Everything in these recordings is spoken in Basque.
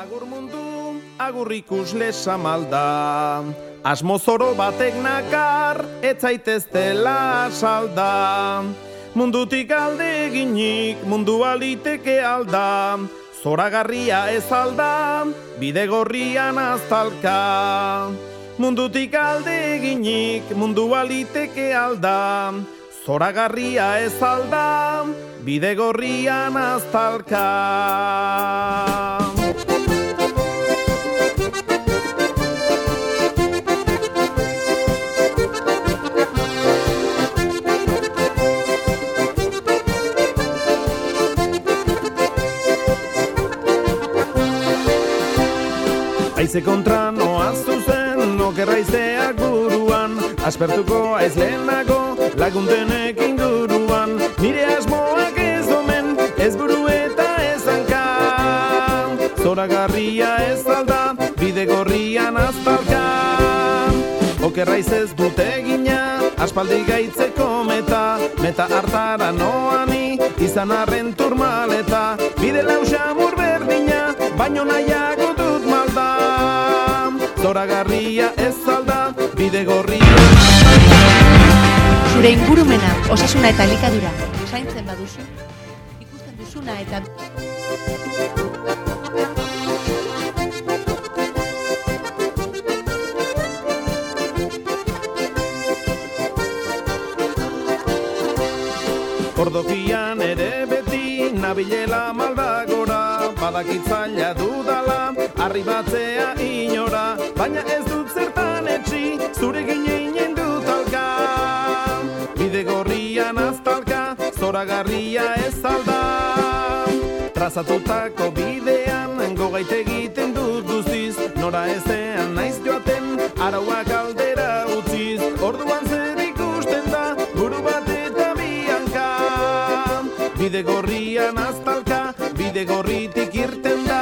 Agur mundu, agur ikusle samalda. Asmo zoro batek nakar, etzaitez dela salda. Mundutik alde eginik, mundu aliteke alda. Zoragarria ez alda, bide gorrian aztalka. Mundutik alde eginik, mundu aliteke alda. Zoragarria ez alda, bide gorrian aztalka Aize kontra noa zuzen, okerra izeak buruan Aspertuko aiz lehenago, laguntenek inguruan. Nire asmoak ez omen, ez buru eta ez hanka. Zoragarria ez alda, bide gorrian aztalka Okerra ez dute gina, aspaldi gaitzeko meta. Meta hartara noani, izan arren turmaleta. Bide lausa berdina, baino dut malda Zoragarria ez alda, bide gorria Zure ingurumena, osasuna eta likadura, zaintzen baduzu, ikusten duzuna eta... Ordokian ere beti nabilela maldagora Badakitzaila dudala, arribatzea inora Baina ez dut zertan etxi, zure gineinen dut alka Bide gorrian aztalka, zoragarria ez alda. Trazatutako bidean, gogaite egiten dut guztiz Nora ezean naiz joaten, arauak aldera utziz. Orduan Bide gorrian aztalka, bide gorritik irten da.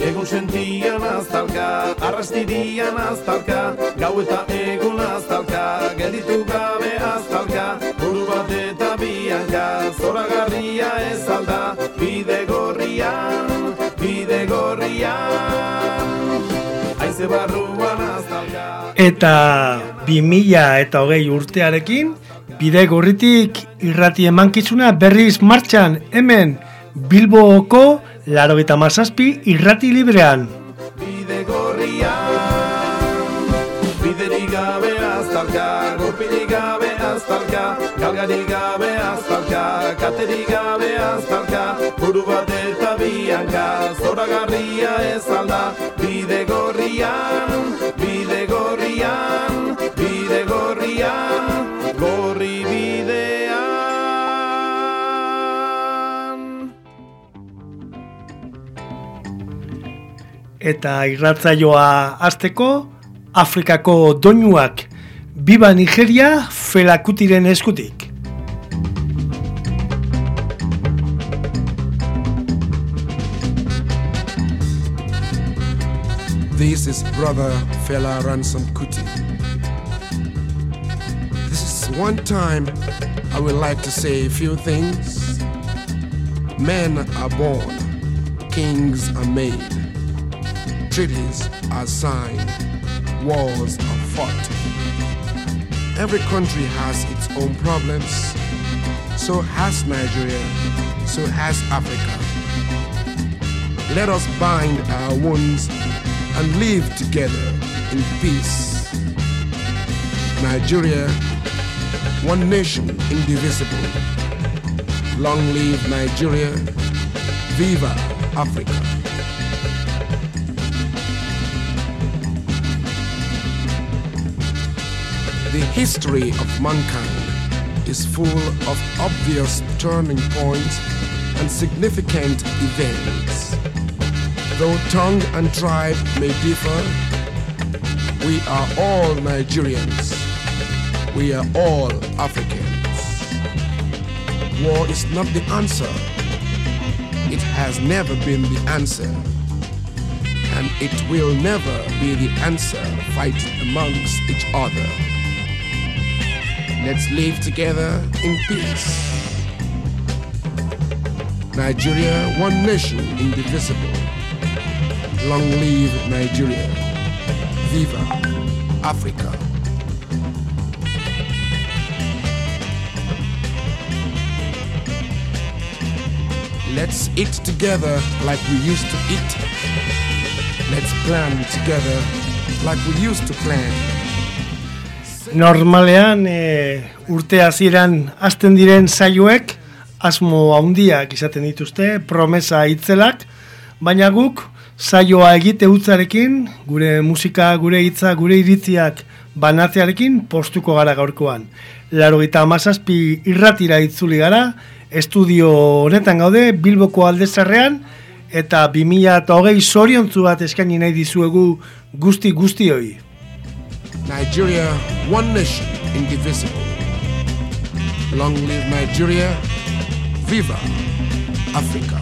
Egun sentian aztalka, arrastirian aztalka Gau eta egun aztalka, gelditu gabe aztalka Buru bat eta bianka, zoragarria ez alda Bide gorrian, bide gorrian Aize barruan aztalka. Eta 2000 eta hogei urtearekin, bide gorritik irrati emankizuna berriz martxan hemen Bilbooko laro eta mazazpi irrati librean. Eta irratzaioa azteko, Afrikako doinuak Biba Nigeria felakutiren eskutik. This is brother Fela Ransom Kuti. This is one time I would like to say a few things. Men are born, kings are made, treaties are signed, wars are fought. Every country has its own problems. So has Nigeria, so has Africa. Let us bind our wounds and live together in peace. Nigeria, one nation, indivisible. Long live Nigeria. Viva Africa. The history of mankind is full of obvious turning points and significant events. Though tongue and tribe may differ, we are all Nigerians. We are all Africans. War is not the answer. It has never been the answer. And it will never be the answer fighting amongst each other. Let's live together in peace. Nigeria, one nation, indivisible. Long live Nigeria. Viva Africa. Let's eat together like we used to eat. Let's plan together like we used to plan. Normalean e, urte hasieran hasten diren saioek asmo handiak izaten dituzte, promesa hitzelak, baina guk saioa egite utzarekin, gure musika, gure hitza, gure iritziak banatzearekin postuko gara gaurkoan. Laro eta amazazpi irratira itzuli gara, estudio honetan gaude, Bilboko aldezarrean, eta 2000 eta hogei zoriontzu bat eskaini nahi dizuegu guzti guztioi. Nigeria, one nation, indivisible. Long live Nigeria. Viva Africa.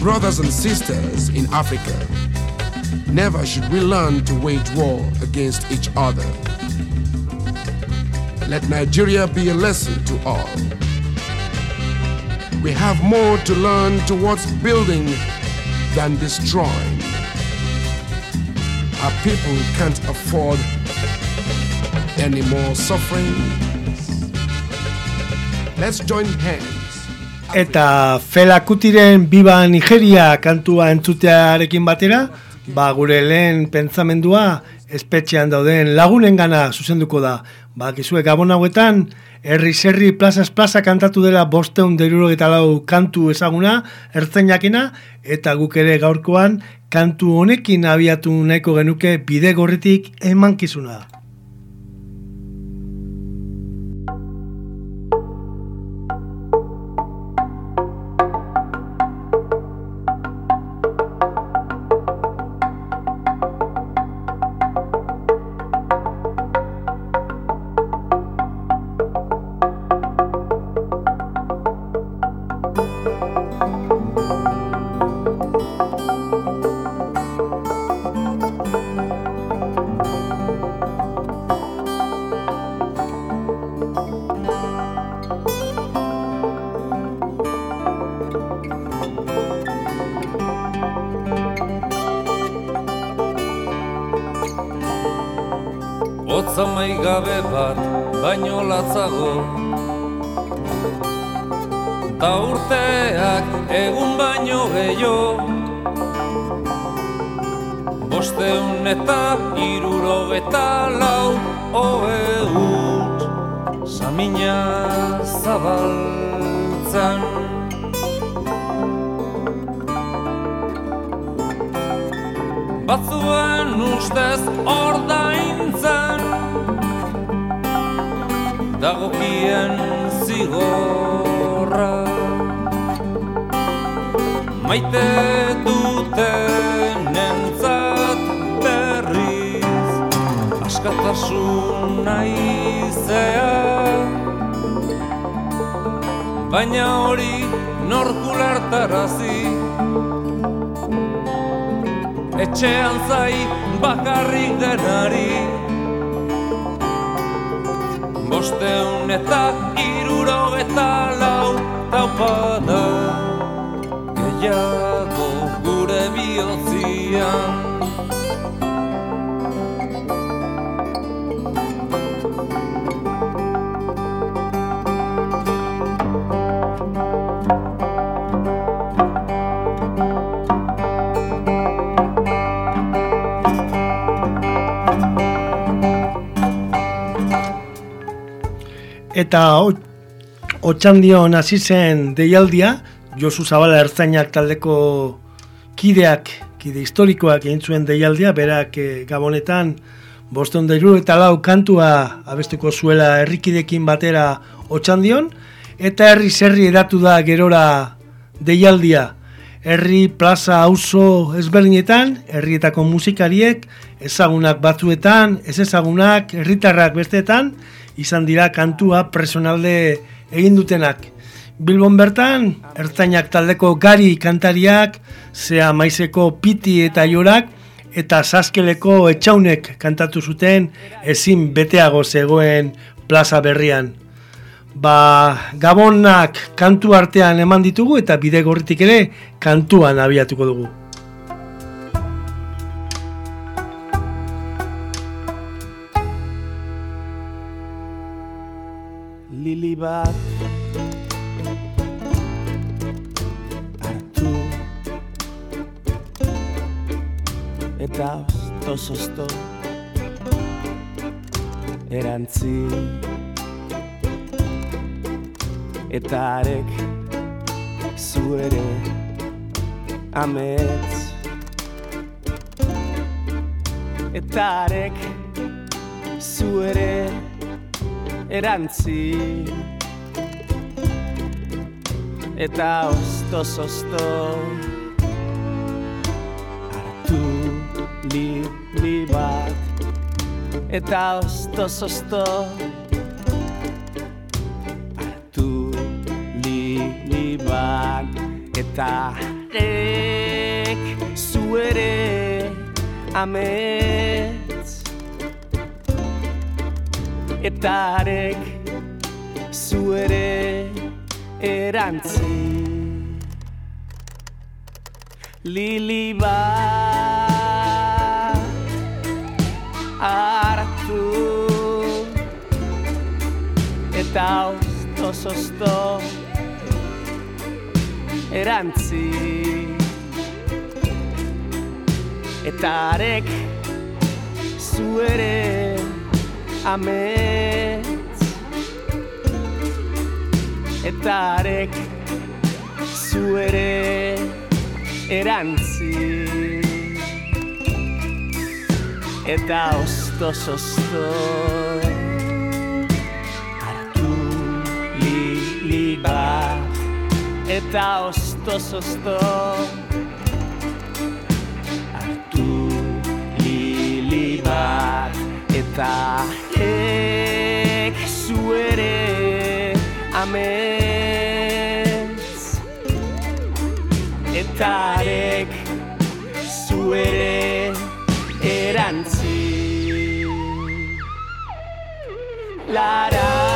Brothers and sisters in Africa, never should we learn to wage war against each other. Let Nigeria be a lesson to all. We have more to learn towards building than destroying. Our people can't afford any more suffering. Let's join hands. Eta Fela Kutiren Biba Nigeria kantua entzutearekin batera, ba gure lehen pentsamendua espetxean dauden lagunen gana zuzenduko da. Ba, kizue gabon hauetan, herri zerri plazas plaza kantatu dela bosteun deruro eta lau kantu ezaguna, ertzainakena, eta guk ere gaurkoan kantu honekin abiatu nahiko genuke bide gorritik emankizuna. Bat, baino latzago. Ta urteak egun baino gehiago. Bosteun eta iruro eta lau Oe ut, samina zabaltzan Batzuen ustez ordaintzen Dagokien zigorra. Maite duten entzat berriz Askatasun naizea. Baina hori norkulartarazi etxean zai bakarrik denari Bosteun eta iruro eta lau taupada Gehiago Eta otxandion hasi zen deialdia, Josu Zabala ertzainak taldeko kideak, kide historikoak egin zuen deialdia, berak e, gabonetan boston dairu eta lau kantua abestuko zuela herrikidekin batera otxandion, eta herri zerri edatu da gerora deialdia. Herri plaza auzo ezberdinetan, herrietako musikariek, ezagunak batzuetan, ez ezagunak, herritarrak besteetan, izan dira kantua personalde egin dutenak. Bilbon bertan, ertzainak taldeko gari kantariak, zea maizeko piti eta jorak, eta saskeleko etxaunek kantatu zuten ezin beteago zegoen plaza berrian. ba, gabonak kantu artean eman ditugu eta bide gorritik ere kantuan abiatuko dugu. Lili bat. Hartu. Eta osto erantzi. Eta arek zu ere amets. Eta arek zu ere erantzi Eta osto zosto Artu li, li bat. Eta osto zosto Artu li, li bat. Eta ek zuere Amen eta arek zu ere erantzi. Lili bat hartu. Eta osto osto erantzi. Eta arek zu ere amets eta arek zu erantzi. Eta osto osto hartu li, li bat. Eta osto osto hartu li, li bat. Eta amets. Eta arek zu ere erantzi. Lara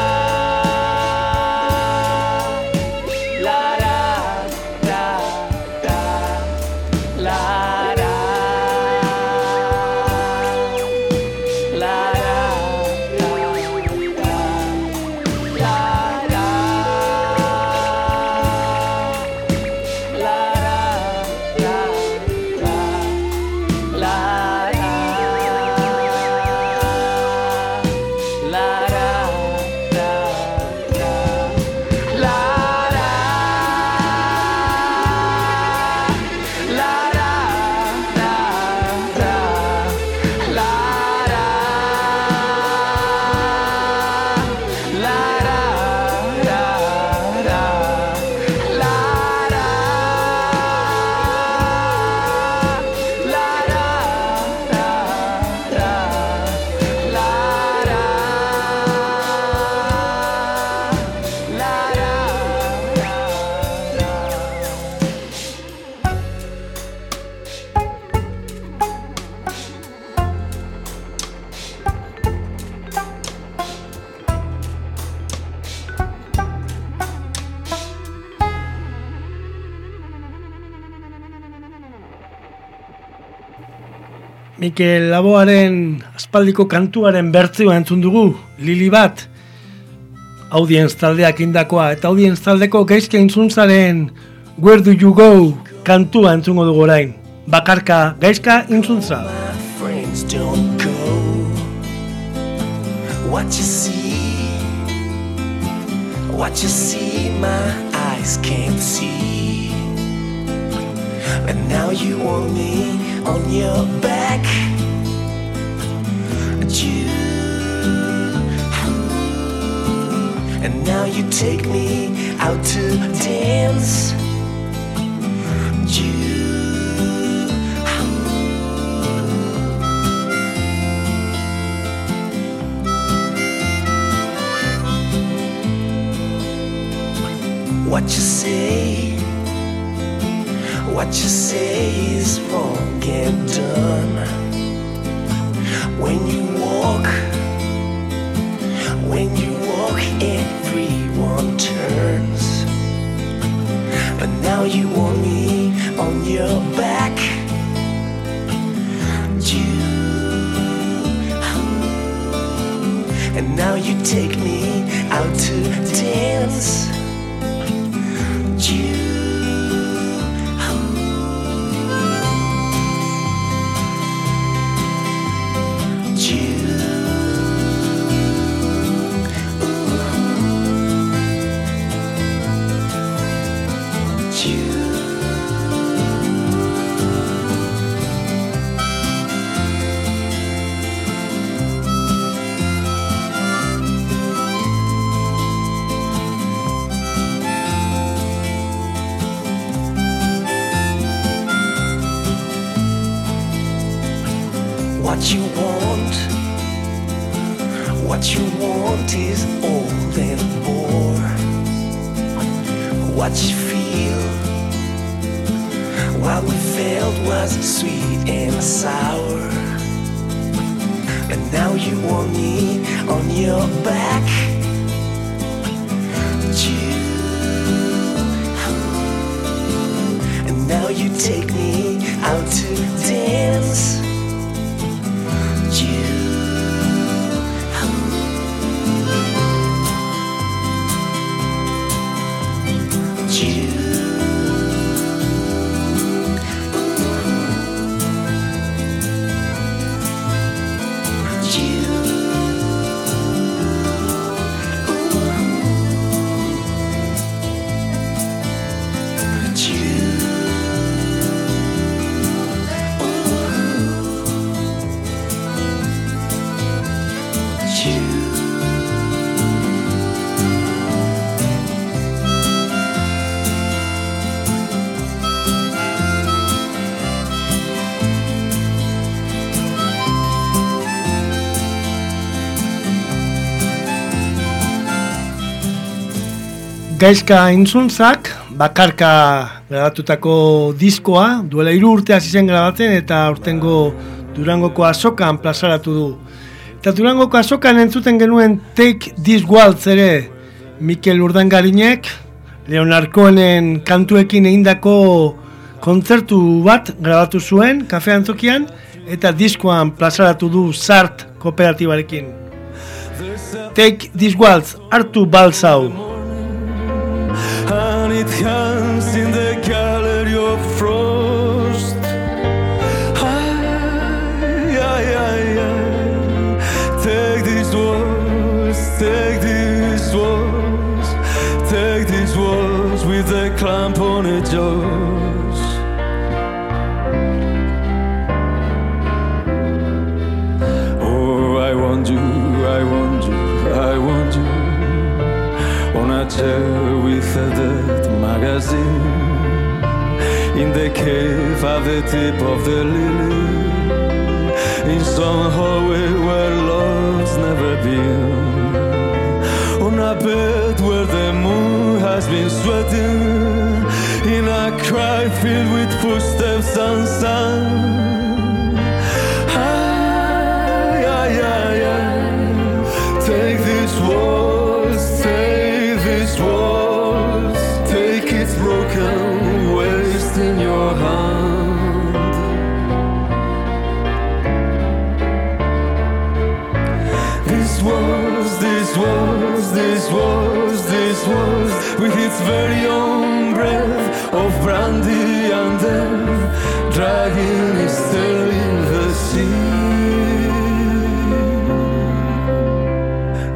Mikel Laboaren aspaldiko kantuaren bertzioa entzun dugu, Lili bat, audienz taldeak indakoa, eta audienz taldeko geizke intzuntzaren Where do you go kantua entzungo dugu orain. Bakarka gaizka intzuntza. What you see, what you see, my eyes can't see. And now you want me on your back. You, and now you take me out to dance. You. What you say, what you say is won't get done. When you walk When you walk everyone turns. But now you want me on your back. You? And now you take me out to Gaizka intzuntzak, bakarka grabatutako diskoa, duela hiru urte hasi zen grabatzen eta urtengo Durangoko azokan plazaratu du. Eta Durangoko azokan entzuten genuen Take This Waltz ere Mikel Urdangarinek, Leonard Cohenen kantuekin egindako kontzertu bat grabatu zuen kafe antzokian eta diskoan plazaratu du Sart kooperatibarekin. Take This Waltz, hartu balzau. It hangs in the gallery of frost. Ay, ay, ay, ay. Take these walls, take these walls, take these walls with a clamp on its jaws. Oh, I want you, I want you, I want you on a chair with a dead magazine in the cave at the tip of the lily. In some hallway where love's never been. On a bed where the moon has been sweating. In a cry filled with footsteps and sound its very own breath oh, of brandy and death Dragging its tail in the sea.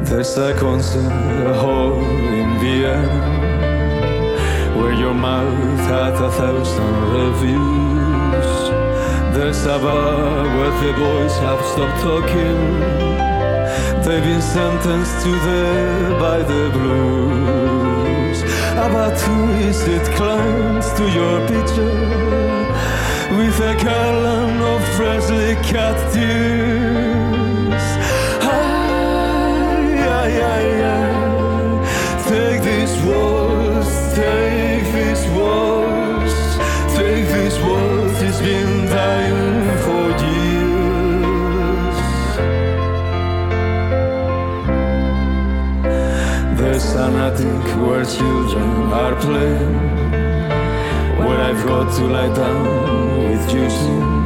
There's a concert hall in Vienna Where your mouth had a thousand reviews. There's a bar where the boys have stopped talking. They've been sentenced to the by the blues. About twist it climbs to your picture with a garland of freshly cut tears. Attic where children are playing Where I've got to lie down with you soon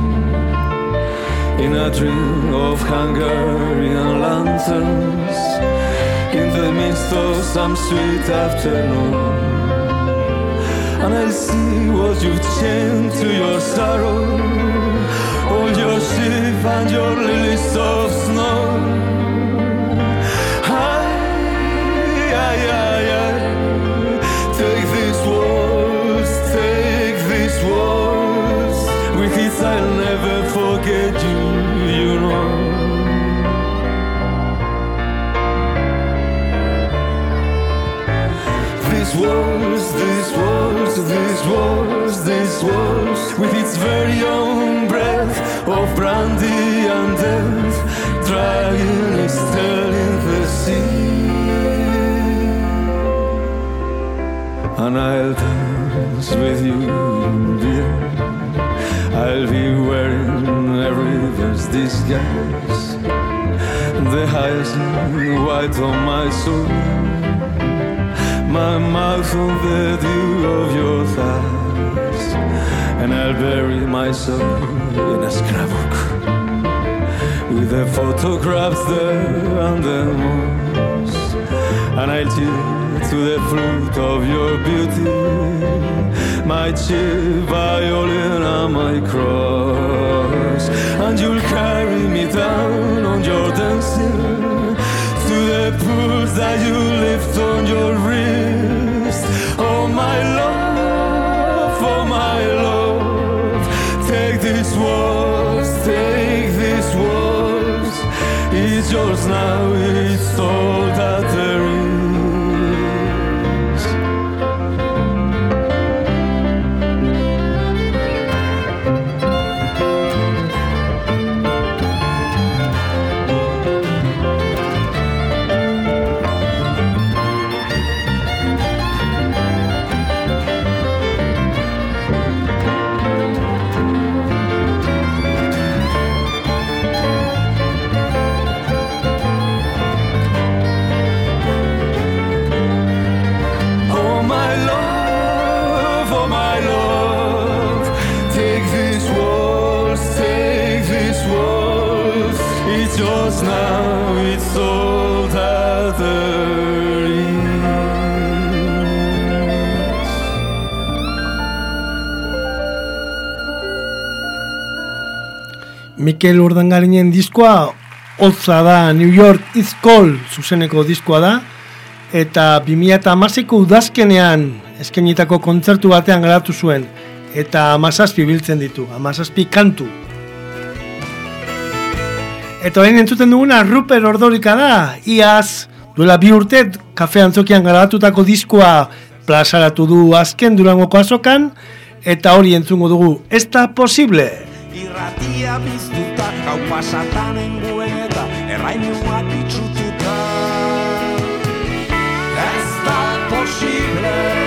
in a dream of Hungarian lanterns in the midst of some sweet afternoon. And I see what you've chained to your sorrow, all your sheep and your lilies of snow. Of brandy and death, dragging its And I'll dance with you, dear. I'll be wearing a river's disguise, the hyacinth white on my soul. My mouth on the dew of your thighs, and I'll bury myself in a scrapbook with the photographs there and the moss, and I'll tear to the fruit of your beauty, my chief violin and my cross, and you'll carry me down on your dancing to the pools that you lift on your wrist. Oh my love, oh my love, take this words, take this words. It's yours now, it's all Mikel Urdangarinen diskoa hotza da New York It's Cold zuzeneko diskoa da eta 2008ko udazkenean eskenitako kontzertu batean garatu zuen eta amazazpi biltzen ditu, amazazpi kantu. Eta orain entzuten duguna Ruper Ordorika da, iaz, duela bi urte, kafe antzokian garatutako diskoa plazaratu du azken durangoko azokan, eta hori entzungo dugu, ez da posible! Irratia biztuta, gau pasatan enguen eta errainuak itxututa. Ez da posible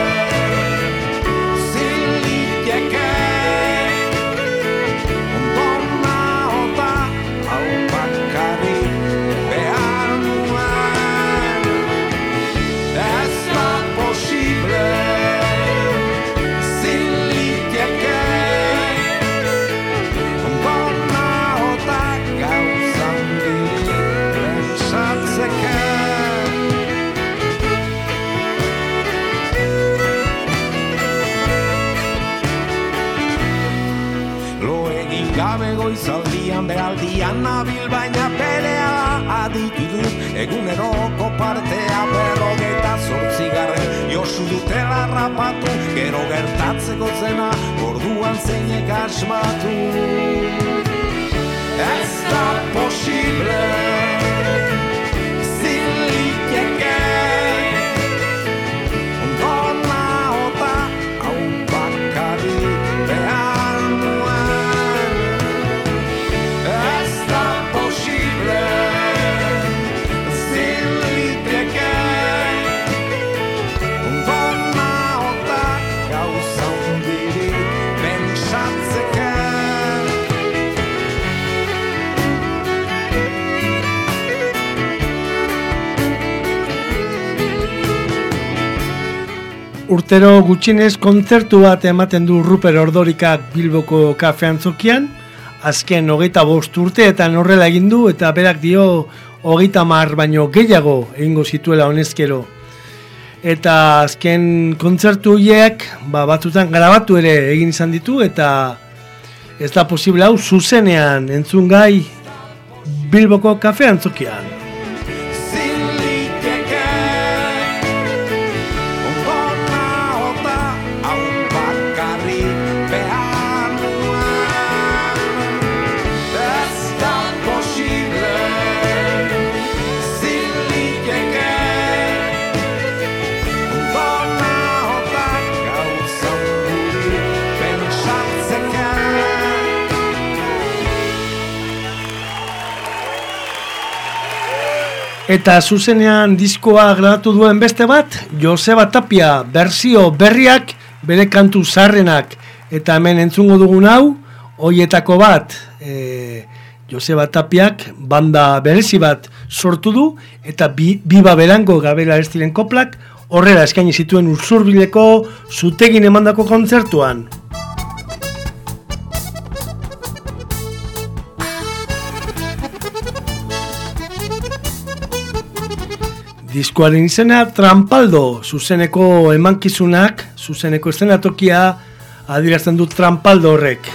behaldian nabil baina da aditu dut eguneroko partea berrogeita zortzigarren. Josu dutela rapatu gero gertatzeko zena orduan zeinek asmatu. Ez da posible Urtero gutxinez kontzertu bat ematen du Ruper Ordorikak Bilboko kafe antzokian, azken hogeita bost urte eta horrela egin du eta berak dio hogeita mar baino gehiago egingo zituela honezkero. Eta azken kontzertu horiek ba, batzutan grabatu ere egin izan ditu eta ez da posible hau zuzenean entzun gai Bilboko kafe antzokian. Eta zuzenean diskoa grabatu duen beste bat, Joseba Tapia, berzio berriak, bere kantu zarrenak. Eta hemen entzungo dugun hau, hoietako bat, e, Joseba Tapiak, banda berezi bat sortu du, eta bi, biba berango gabela ez diren koplak, horrela eskaini zituen urzurbileko zutegin emandako kontzertuan. Diskoaren izena Trampaldo, zuzeneko emankizunak, zuzeneko eszenatokia adierazten du Trampaldo horrek.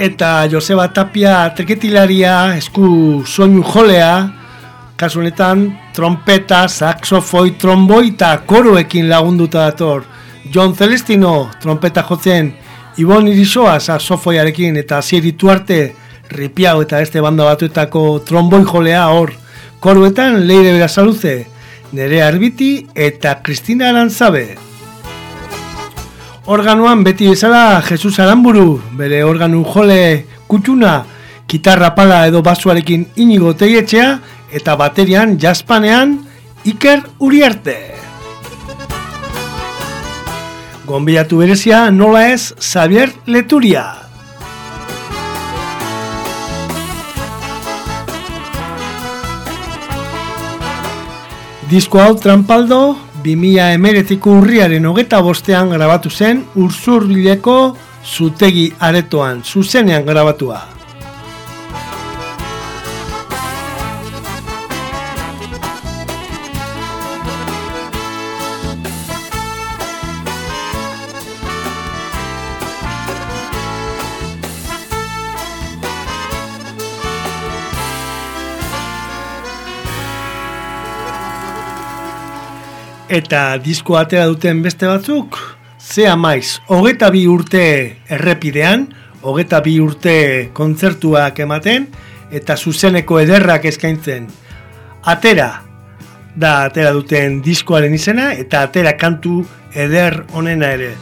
Eta Joseba Tapia triketilaria, esku soinu jolea, kasu honetan trompeta, saxofoi, tromboi eta koroekin lagunduta dator. John Celestino trompeta jotzen, Ibon Irisoa saxofoiarekin eta Asieri Tuarte ripiau eta este banda batuetako tromboi jolea hor. Koroetan Leire Berasaluze, Nerea Arbiti eta Kristina Arantzabe. Organuan beti bezala Jesus Aramburu, bere organu jole kutxuna, kitarra pala edo basuarekin inigo teietxea, eta baterian jaspanean Iker Uriarte. Gonbiatu berezia nola ez Xavier Leturia. Disko hau trampaldo, 2000 emeretiko urriaren hogeta bostean grabatu zen Urzurbileko zutegi aretoan, zuzenean grabatua. Eta disko atera duten beste batzuk, zea maiz, hogeta bi urte errepidean, hogeta bi urte kontzertuak ematen, eta zuzeneko ederrak eskaintzen. Atera, da atera duten diskoaren izena, eta atera kantu eder onena ere.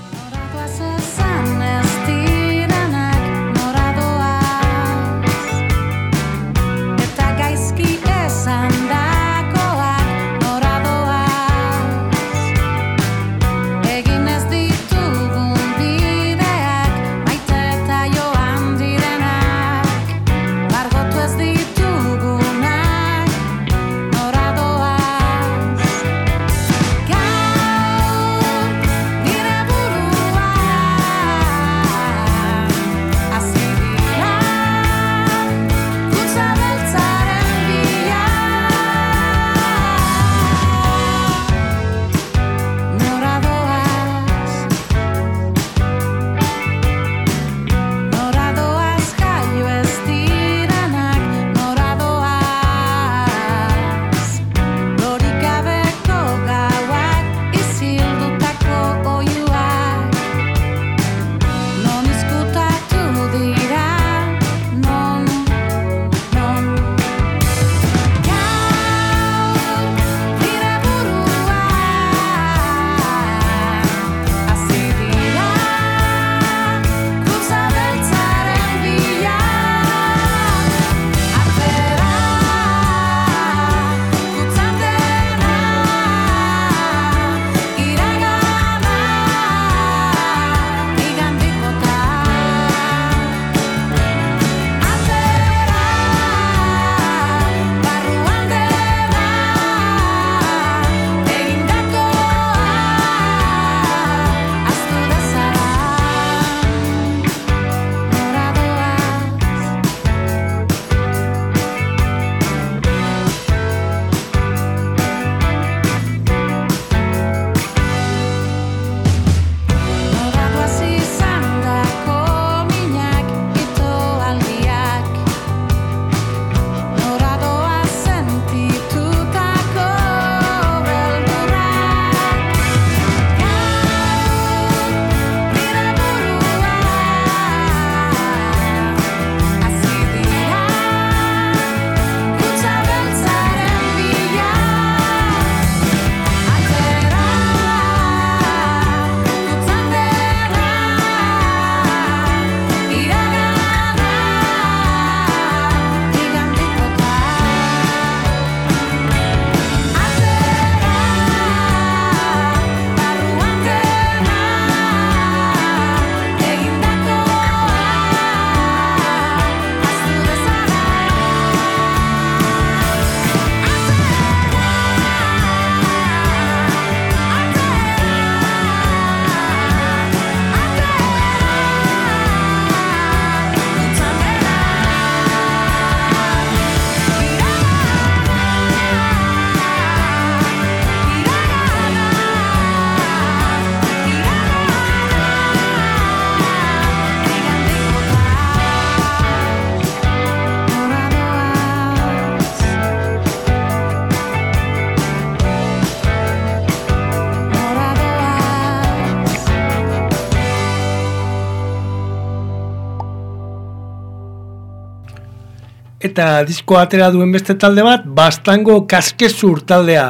Eta disko atera duen beste talde bat, bastango kaskezur taldea.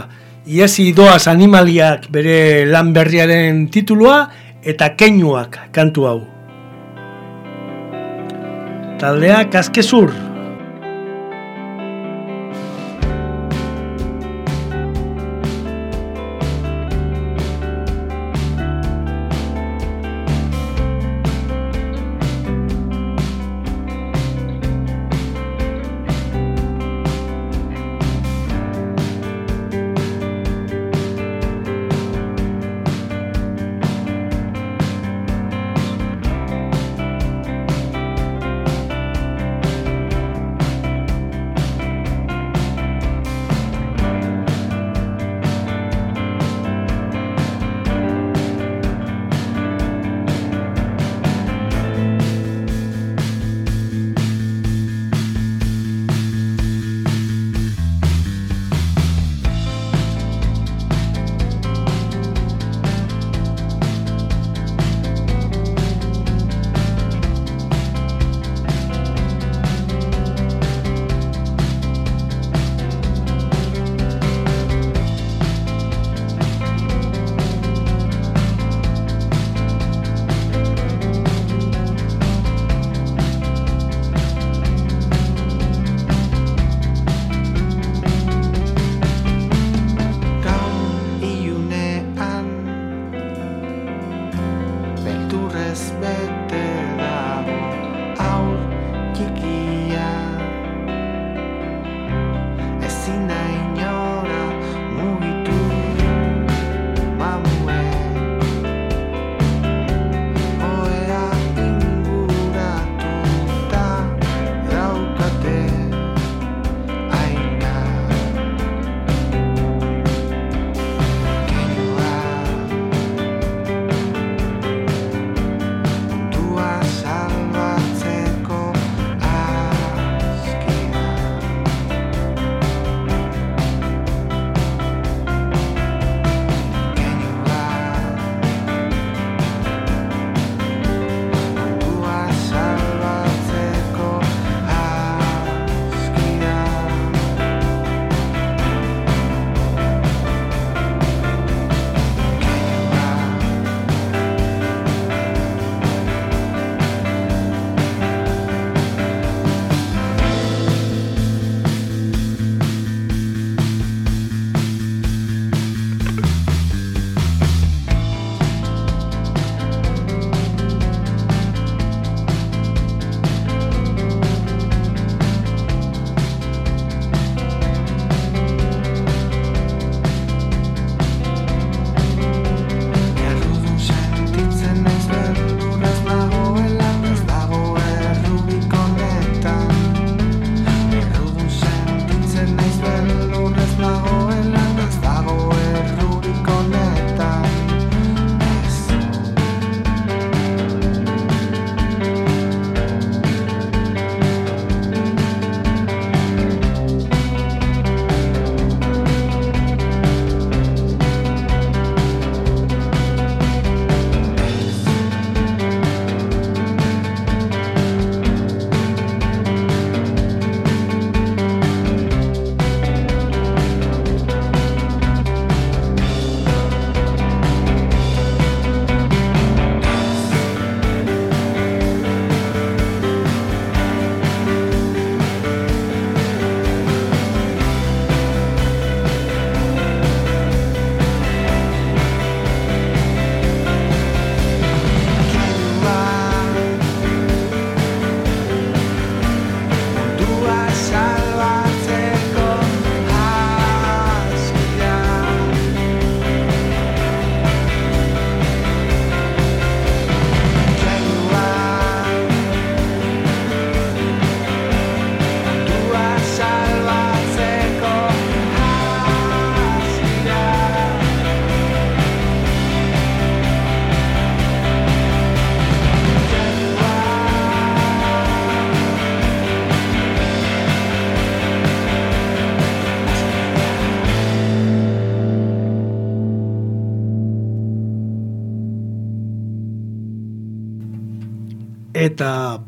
Iesi doaz animaliak bere lan berriaren titulua, eta keinuak kantu hau. Taldea kaskezur.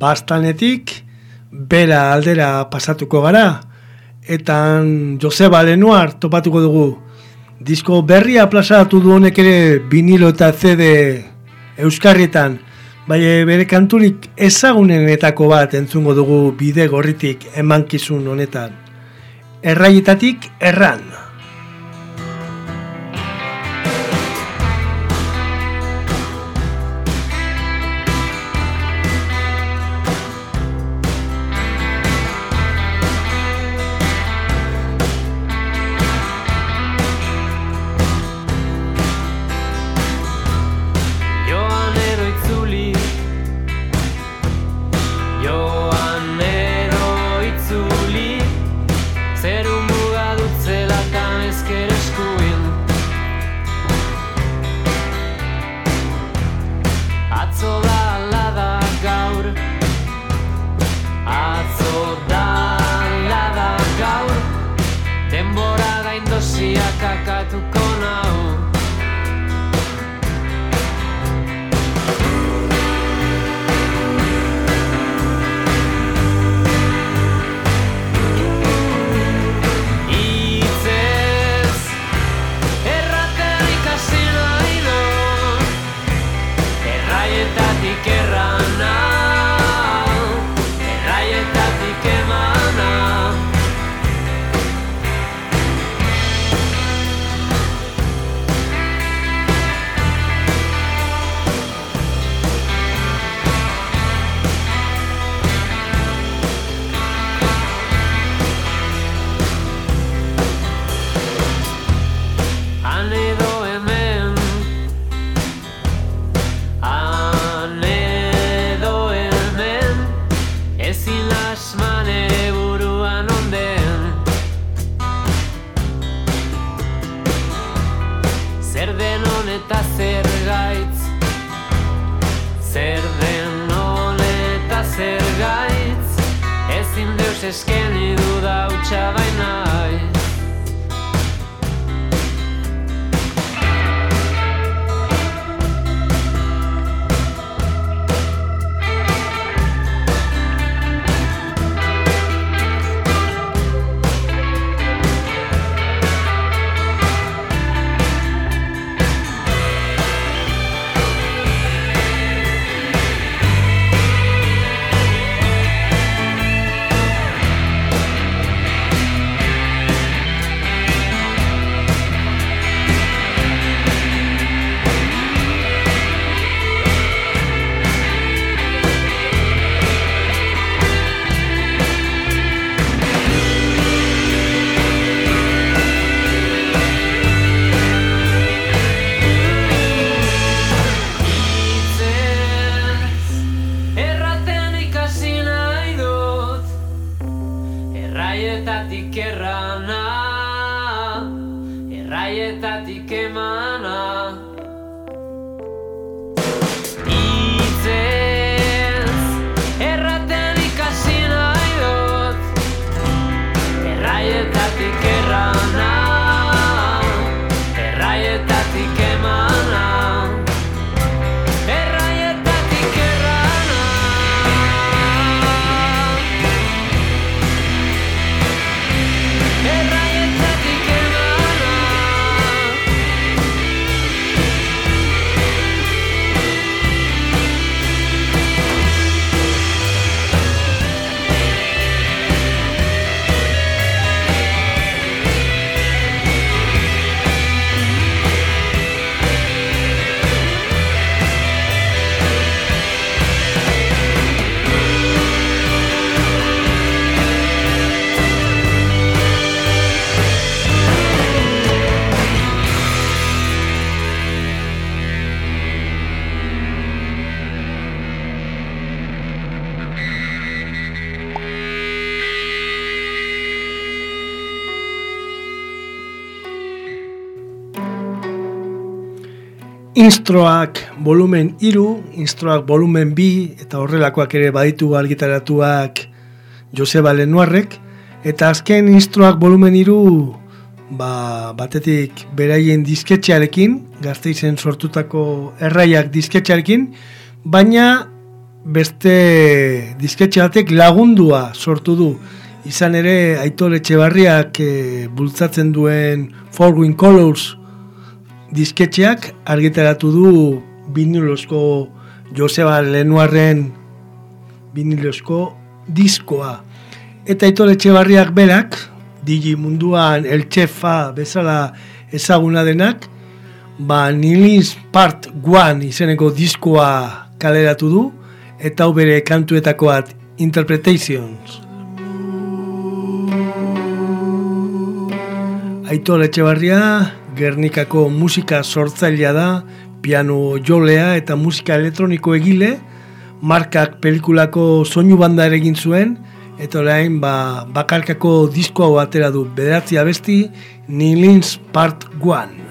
bastanetik bera aldera pasatuko gara eta Joseba Lenoir topatuko dugu. Disko berria plazatu du honek ere vinilo eta CD euskarrietan bai eh, bere kanturik ezagunenetako bat entzungo dugu bide gorritik emankizun honetan. Erraietatik erran. Instroak volumen iru, instroak volumen bi, eta horrelakoak ere baditu algitaratuak Joseba Lenuarrek, eta azken instroak volumen iru ba, batetik beraien disketxearekin, gazteizen sortutako erraiak disketxearekin, baina beste disketxeatek lagundua sortu du, izan ere aitor Etxebarriak e, bultzatzen duen Four Wing Colors disketxeak argitaratu du vinilozko Joseba Lenuarren vinilozko diskoa. Eta Aitor Etxebarriak berak, digi munduan el txefa bezala ezaguna denak, ba Nilis Part 1 izeneko diskoa kaleratu du, eta hau bere kantuetakoat Interpretations. Aitor Etxebarria, Gernikako musika sortzailea da, piano jolea eta musika elektroniko egile, markak pelikulako soinu banda ere egin zuen, eta orain ba, bakarkako diskoa batera du, bederatzi abesti, Nilins Part 1.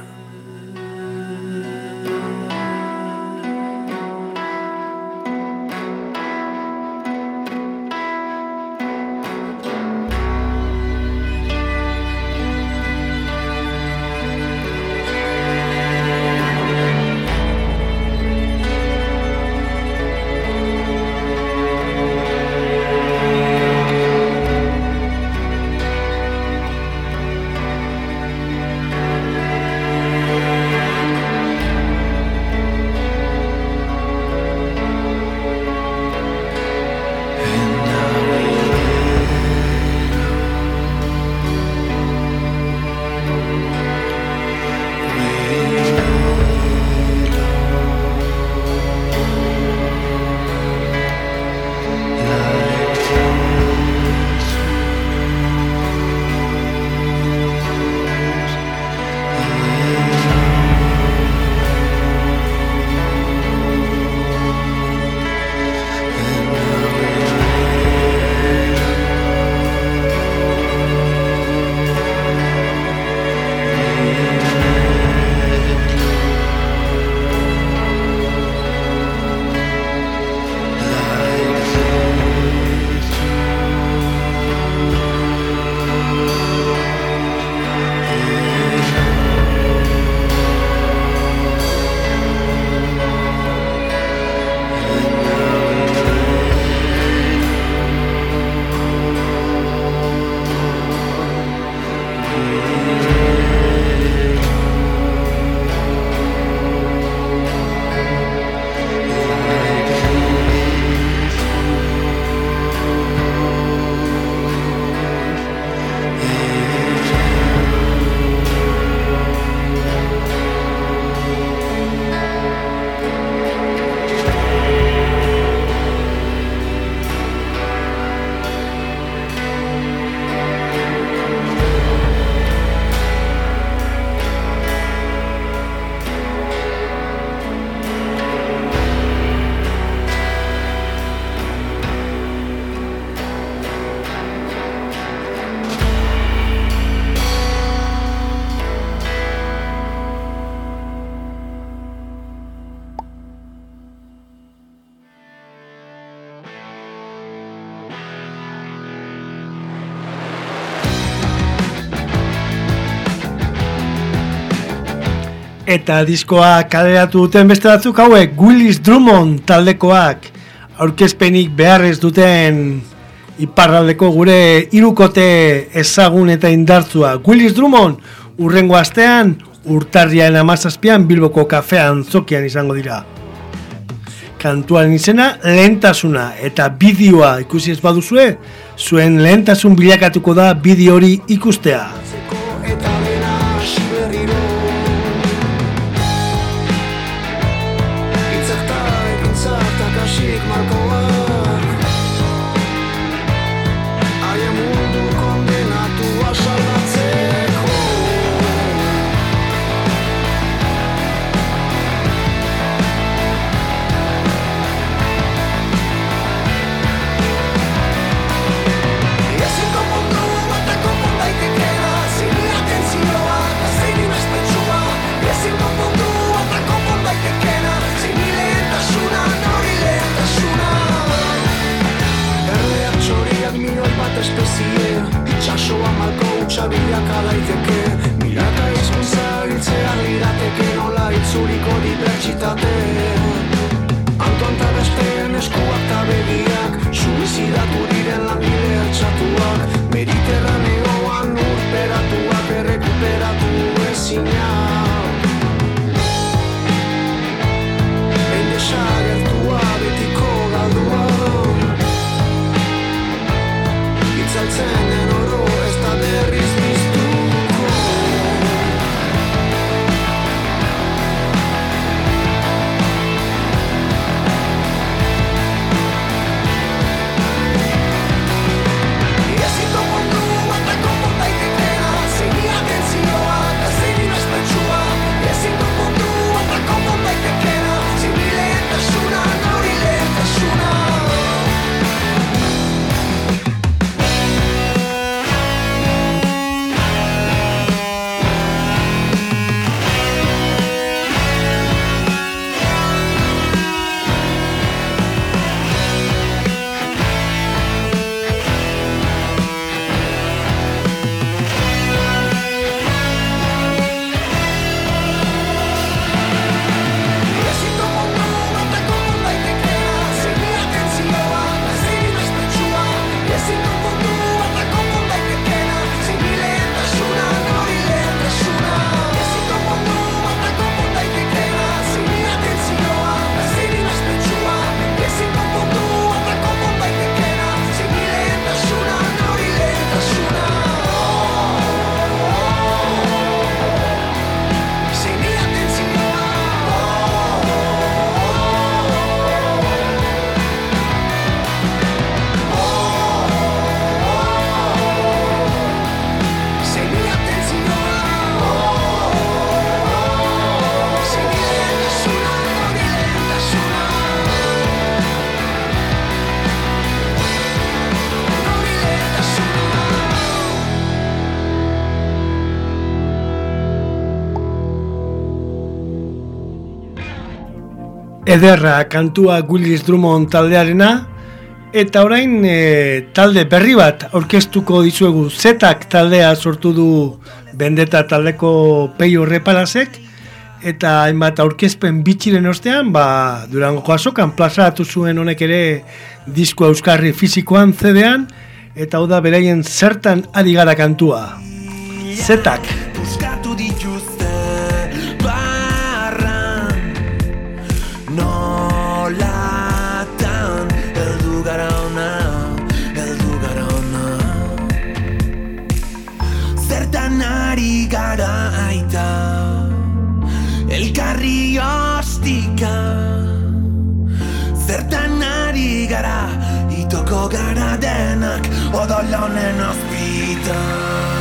Eta diskoa kaleratu duten beste batzuk hauek Willis Drummond taldekoak aurkezpenik beharrez duten iparraldeko gure irukote ezagun eta indartzua. Willis Drummond urrengo astean urtarriaren amazazpian Bilboko kafean zokian izango dira. Kantuaren izena lehentasuna eta bideoa ikusi ez baduzue, zuen lehentasun bilakatuko da bideo hori ikustea. Ederra kantua Willis Drummond taldearena, eta orain e, talde berri bat aurkeztuko dizuegu zetak taldea sortu du bendeta taldeko peio reparazek, eta hainbat aurkezpen bitxiren ostean, ba, durango azokan plazaratu zuen honek ere disko euskarri fizikoan zedean, eta hau da beraien zertan ari gara kantua. Zetak. Puskatu dituzte gara aita Elkarri ostika. Zertan ari gara Itoko gara denak Odolonen ospitan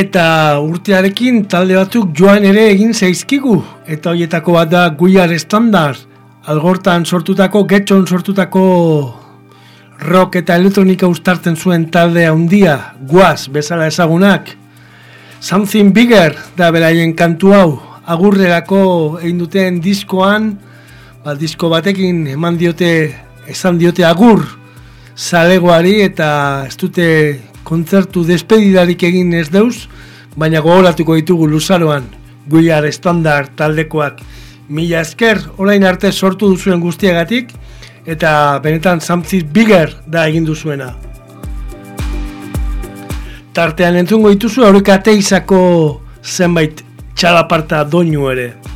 Eta urtearekin talde batzuk joan ere egin zaizkigu. Eta horietako bat da Guiar Standard. Algortan sortutako, getxon sortutako rock eta elektronika ustartzen zuen talde handia, guaz, bezala ezagunak. Something Bigger da beraien kantu hau, agurrerako egin duten diskoan, ba, disko batekin eman diote, esan diote agur zalegoari eta ez dute kontzertu despedidarik egin ez deuz, baina gogoratuko ditugu luzaroan, guiar estandar taldekoak mila esker, orain arte sortu duzuen guztiagatik, eta benetan something bigger da egin duzuena. Tartean entzungo dituzu teizako zenbait txalaparta doinu ere.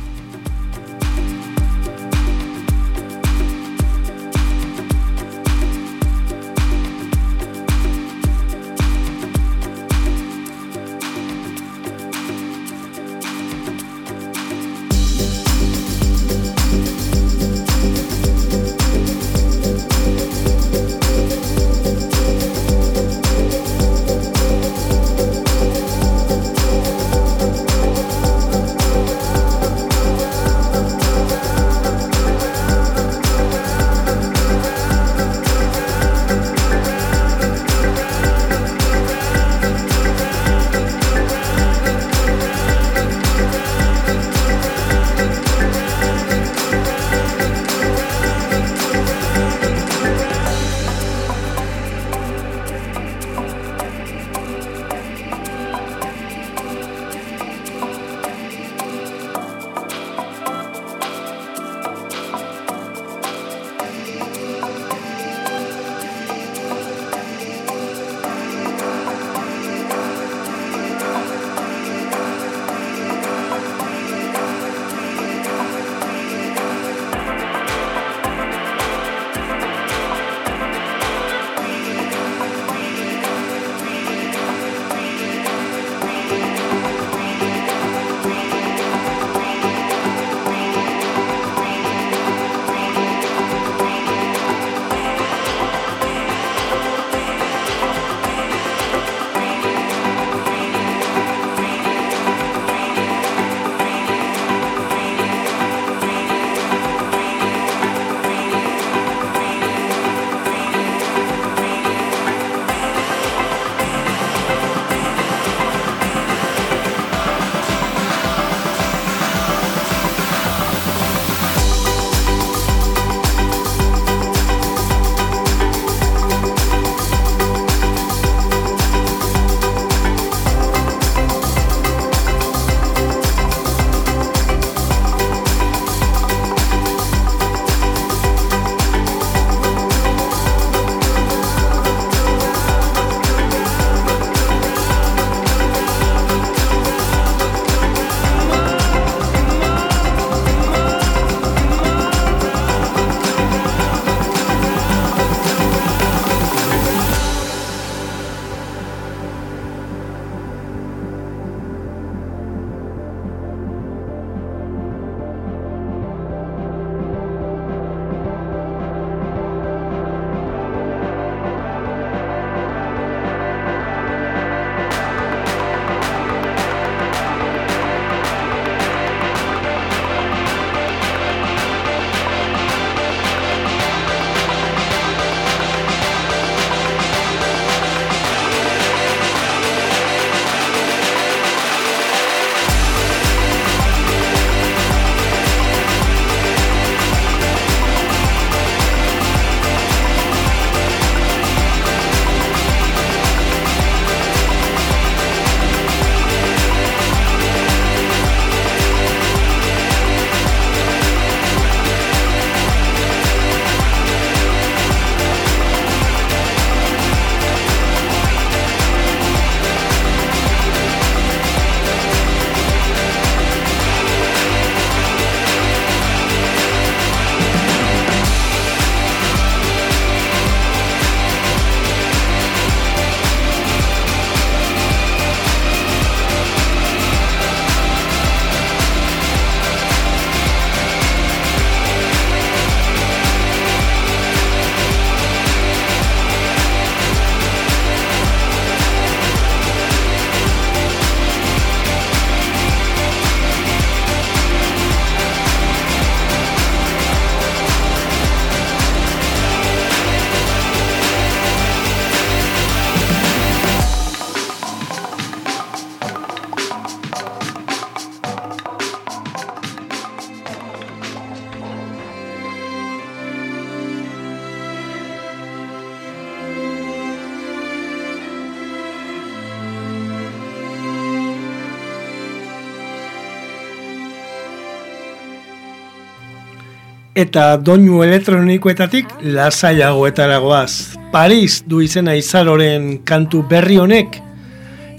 Eta doinu elektronikoetatik lasaiagoetara goaz. Paris du izena izaroren kantu berri honek,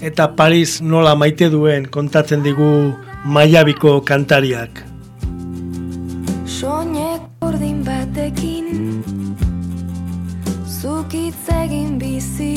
eta Paris nola maite duen kontatzen digu maiabiko kantariak. Soinek urdin batekin Zuk hitz egin bizitzaz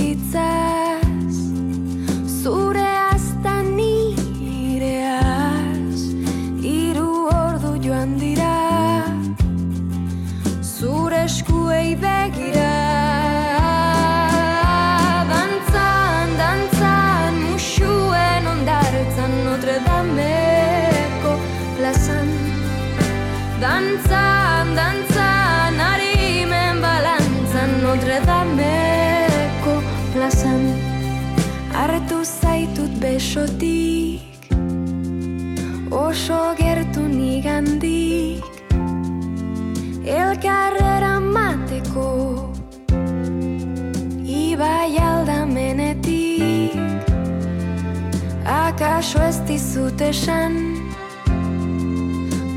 dizut esan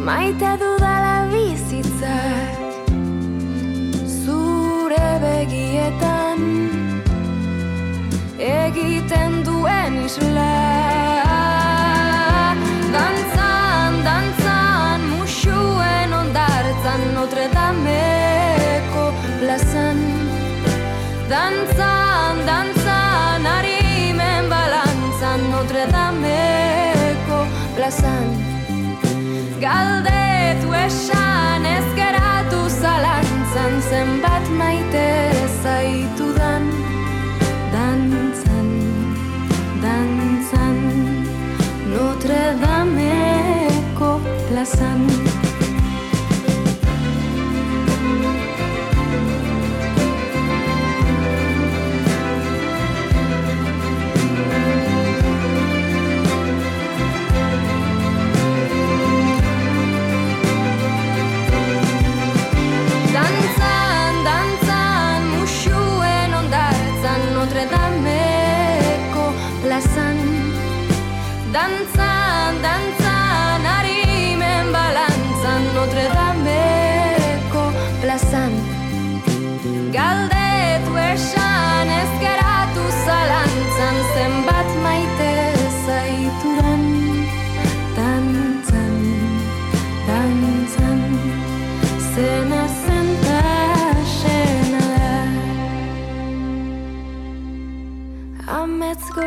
Maite dudala bizitzak Zure begietan Egiten duen isla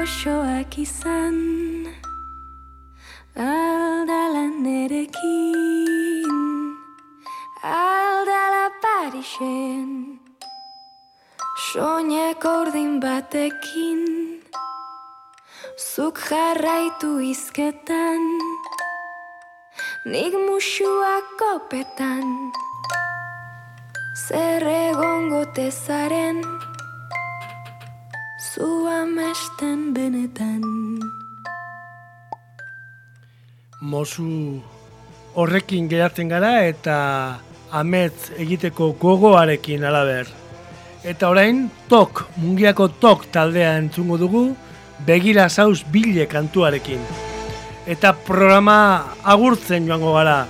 goxoak izan Aldala nerekin Aldala Parisen Soinek ordin batekin Zuk jarraitu izketan Nik musuak kopetan Zer egongo tezaren Zu amesten benetan Mozu horrekin geratzen gara eta amets egiteko gogoarekin alaber. Eta orain, tok, mungiako tok taldea entzungo dugu, begira zauz bile kantuarekin. Eta programa agurtzen joango gara,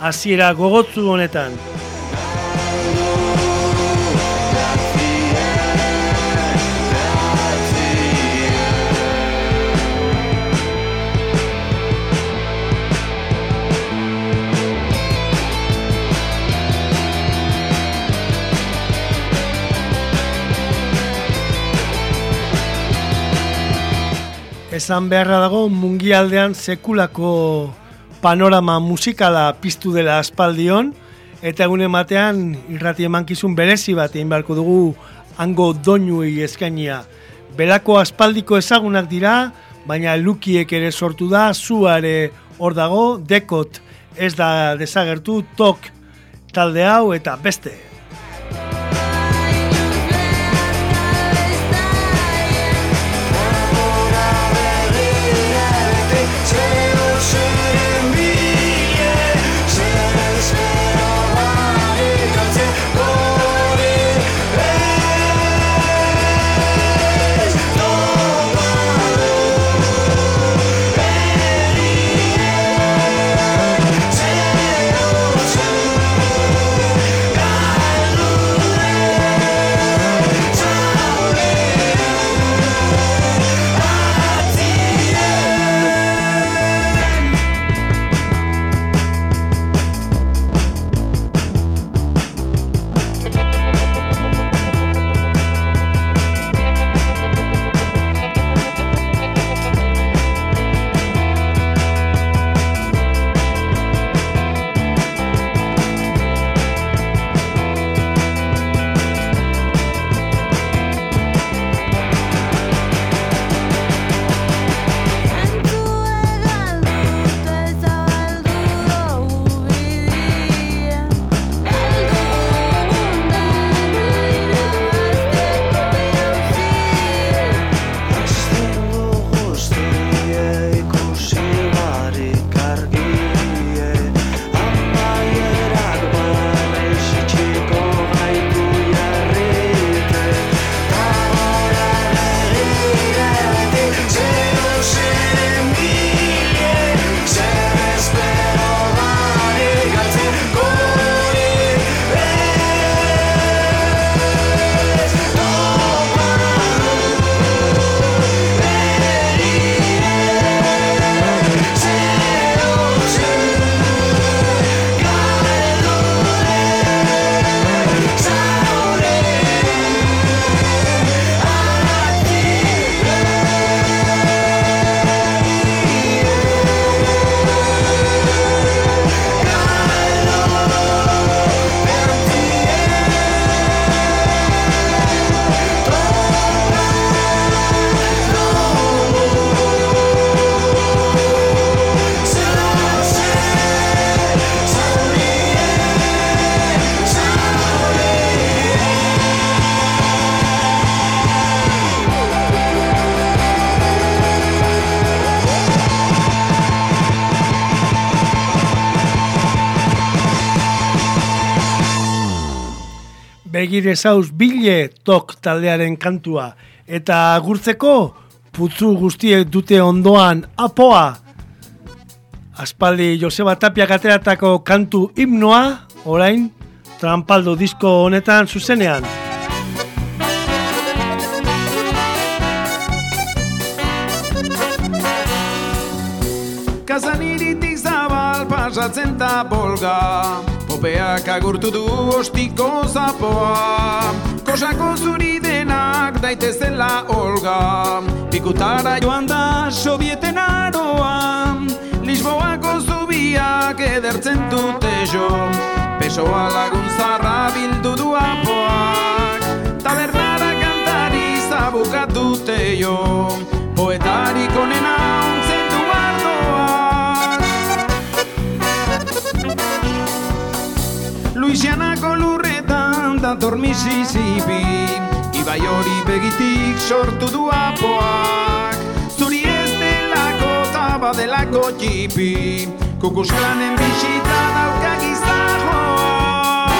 hasiera gogotzu honetan. Esan beharra dago mungialdean sekulako panorama musikala piztu dela aspaldion eta egun ematean irrati emankizun berezi bat egin beharko dugu hango doinuei eskainia. Belako aspaldiko ezagunak dira, baina lukiek ere sortu da, zuare hor dago, dekot ez da desagertu, tok talde hau eta beste. Begire zauz bile tok taldearen kantua. Eta agurtzeko, putzu guztiek dute ondoan apoa. Aspaldi Joseba Tapiak ateratako kantu himnoa, orain, trampaldo disko honetan zuzenean. Kazan iritik zabal pasatzen ta bolga Popeak agurtu du ostiko zapoa. Kosako zuri denak daitezela olga. Pikutara joan da sobieten aroa. Lisboako zubiak edertzen dute jo. Pesoa lagun zarra bildu du apoak. Tabernara kantari zabukatute jo. Poetarik onena Luisianako lurretan dator Mississippi Ibai hori begitik sortu du apoak. Zuri ez delako taba delako txipi. Kukusklanen bisita dauka gizajoak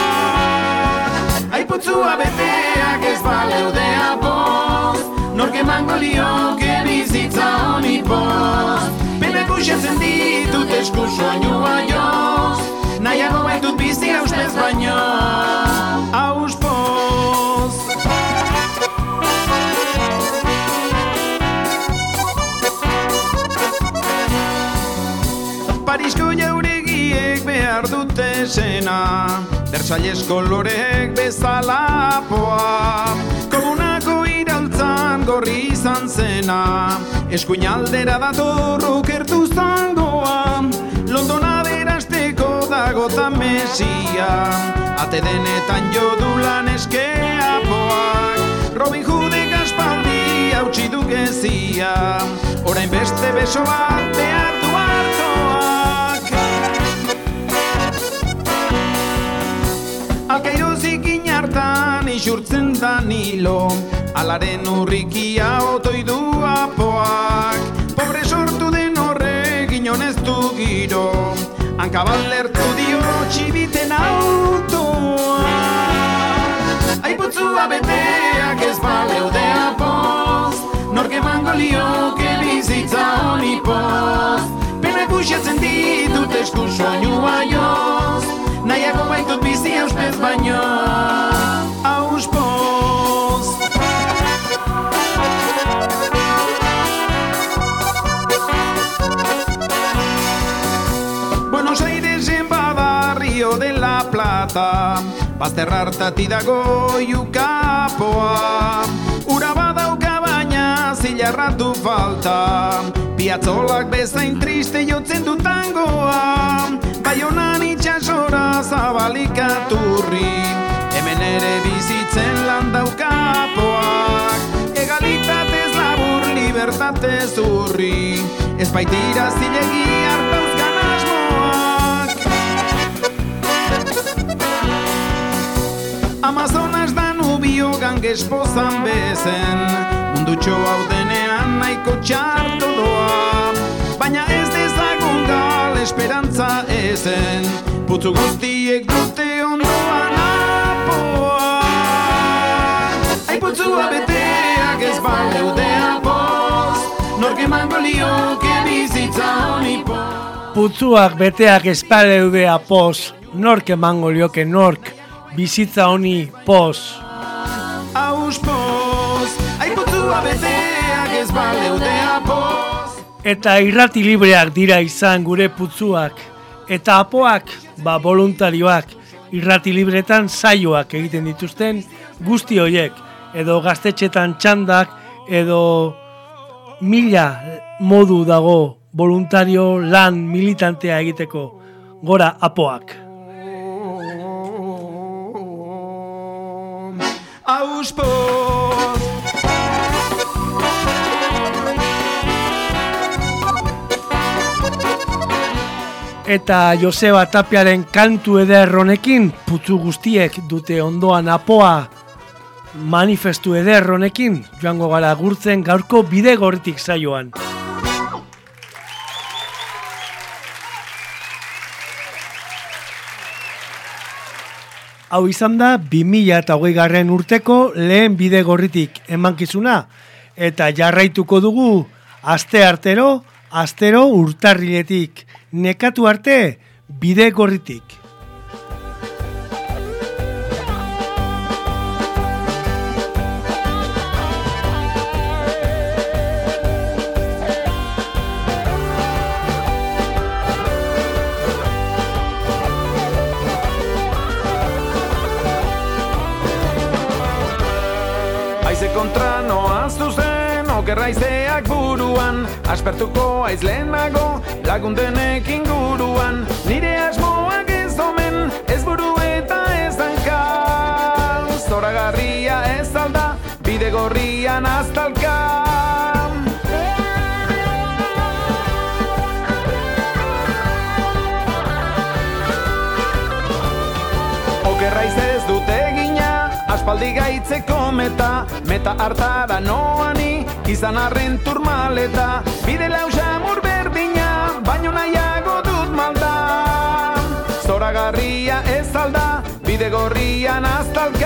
Aiputzua beteak ez baleude apoz. Nork emango lioke bizitza honi poz. Pena kuxatzen ditut esku dute sena Bersailesko lorek bezala poa. Komunako iraltzan gorri izan zena Eskuin aldera dator okertu zangoa Londona berasteko dago ta mesia Ate denetan jodulan eskea poak Robin Hoodek aspaldi hautsi du gezia Orain beste beso bat behar Alkairozik inartan isurtzen da nilo. Alaren urrikia otoi du apoak. Pobre sortu den horrek inon ez du giro. Hankabalertu dio txibiten autoa. Aiputzua beteak ez baleude apoz. Nork emango lioke bizitza honi poz. Pena kuxatzen ditut esku soinua joz na jaką najtrudniejszy już bez bania, a już post. Buenos Aires embada, Río de la Plata, Pasterrar, Tatidago, Yucapoa, Urabá. Zilarratu falta. Piatzolak bezain triste jotzen du tangoa. Baionan itxasora zabalikaturri Hemen ere bizitzen lan daukapoak. Egalitatez labur, libertatez urri. Ez baitira zilegi hartauzkan asmoak Amazonas Danubio ganges pozan bezen. Mundutxo hau denean nahiko txarto doa. Baina ez dezagun gal esperantza ezen. Putzu guztiek dute ondoan apoa. Aiputzua beteak ez baleude apoz. Nork emango lioke bizitza honi poz Putzuak beteak espaleude apoz, nork emango lioke nork, bizitza honi poz. Auspoz, aiputzua beteak ez baleude apoz Eta irrati libreak dira izan gure putzuak. Eta apoak, ba voluntarioak, irrati libretan saioak egiten dituzten guzti hoiek. Edo gaztetxetan txandak, edo mila modu dago voluntario lan militantea egiteko. Gora apoak. Auspoz Eta Joseba Tapiaren kantu eder honekin, putzu guztiek dute ondoan apoa manifestu eder honekin, joango gara gurtzen gaurko bide gorritik saioan. Hau izan da 2000 eta hogei garren urteko lehen bide gorritik emankizuna. Eta jarraituko dugu aste artero, astero urtarriletik. Nekatu arte bide gorritik. Aspertuko aiz lehenago, lagundenek inguruan Nire asmoak gaitzeko meta Meta hartara noani, izan arren turmaleta. Bide lausa berdina, baino nahiago dut malda. Zoragarria ez alda, bide gorrian aztalka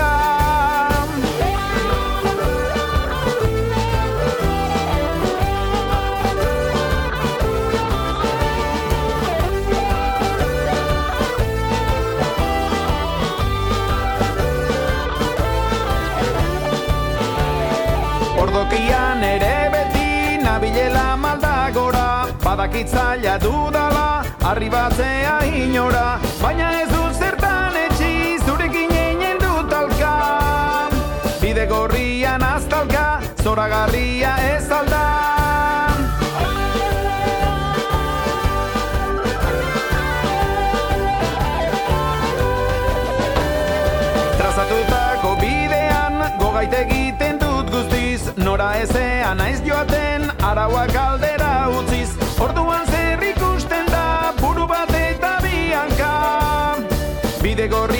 ere beti nabilela maldagora. Badakitzaila dudala, arribatzea inora. Baina ez du zertan etxi, zurekin einen dut talka Bide gorrian aztalka, zoragarria ez alda. Trazatutako bidean, gogait egiten dut ezean naiz joaten, arauak aldera utziz. Orduan zer ikusten da, buru bat eta bianka? Bide gorrian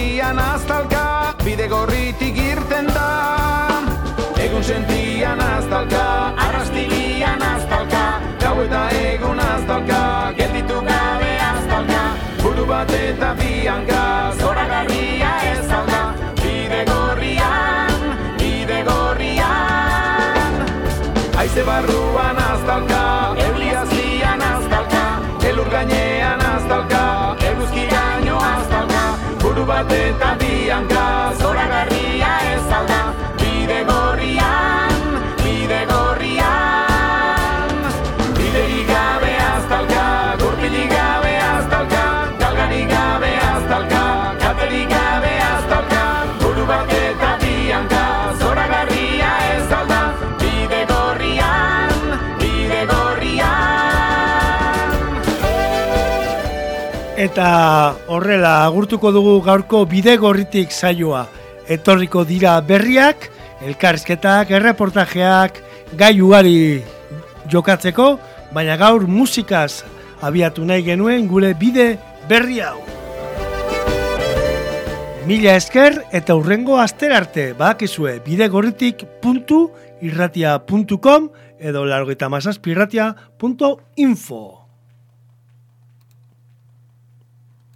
Eta horrela agurtuko dugu gaurko bide gorritik saioa. Etorriko dira berriak, elkarrizketak, erreportajeak, gai ugari jokatzeko, baina gaur musikaz abiatu nahi genuen gure bide berri hau. Mila esker eta urrengo aster arte badakizue bidegorritik.irratia.com edo largoita masazpirratia.info.